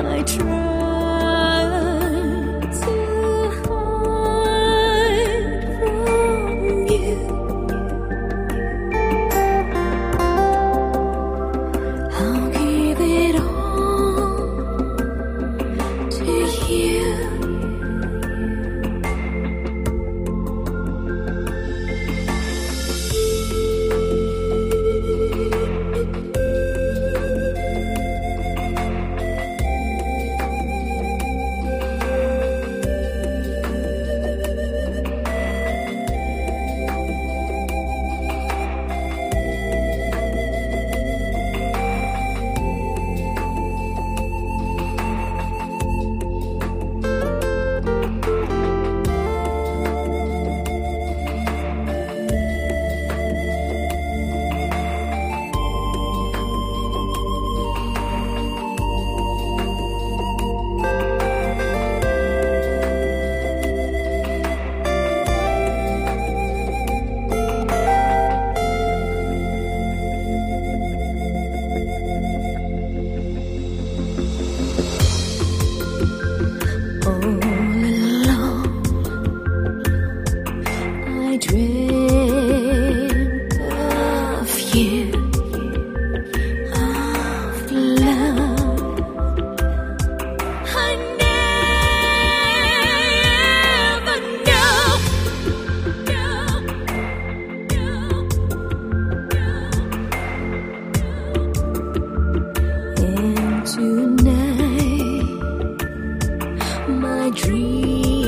I try. tonight. My dream.